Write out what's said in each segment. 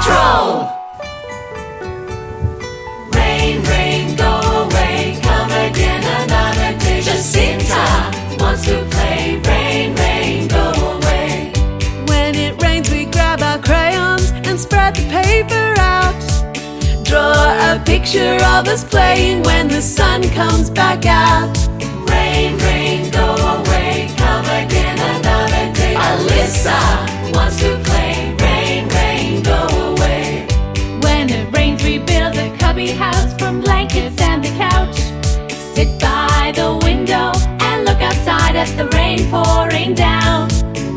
Patrol! Rain, rain, go away, come again another day. Jacinta wants to play. Rain, rain, go away. When it rains, we grab our crayons and spread the paper out. Draw a picture of us playing when the sun comes back out. Build house from blankets and the couch. Sit by the window and look outside at the rain pouring down.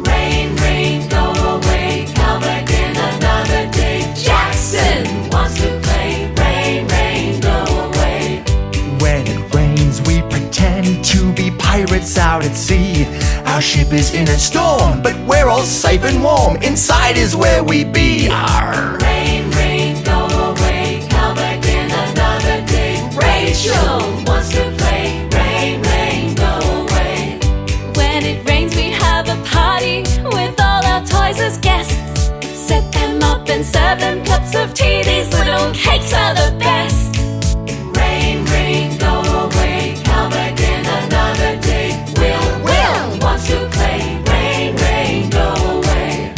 Rain, rain, go away, come again another day. Jackson wants to play. Rain, rain, go away. When it rains, we pretend to be pirates out at sea. Our ship is in a storm, but we're all safe and warm. Inside is where we be. Arr. And serve them cups of tea. These little cakes are the best. Rain, rain, go away, come again another day. Will, Will wants to play. Rain, rain, go away.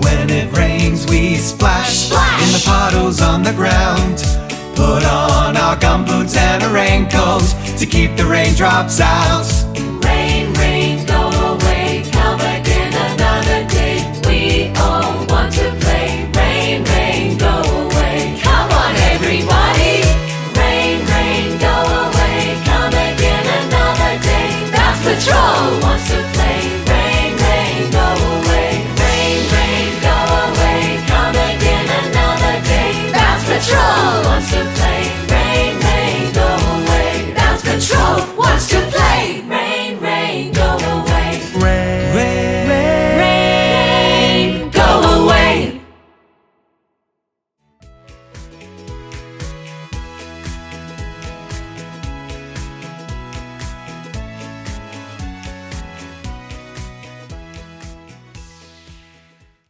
When it rains, we splash, Splash! in the puddles on the ground. Put on our gumboots and a raincoat to keep the raindrops out.